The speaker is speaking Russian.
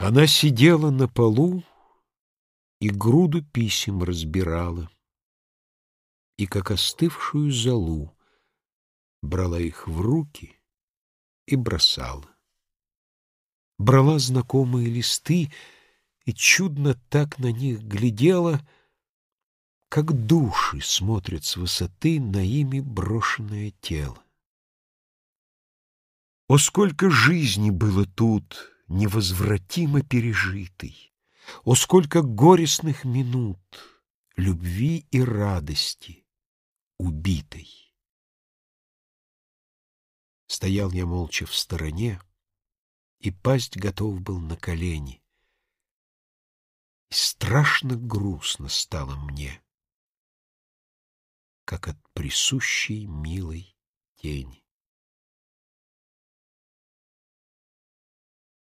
Она сидела на полу и груду писем разбирала, и, как остывшую золу, брала их в руки и бросала. Брала знакомые листы и чудно так на них глядела, как души смотрят с высоты на ими брошенное тело. О, сколько жизни было тут, невозвратимо пережитой! О, сколько горестных минут, любви и радости убитой! Стоял я молча в стороне, и пасть готов был на колени. И страшно грустно стало мне, как от присущей милой тени.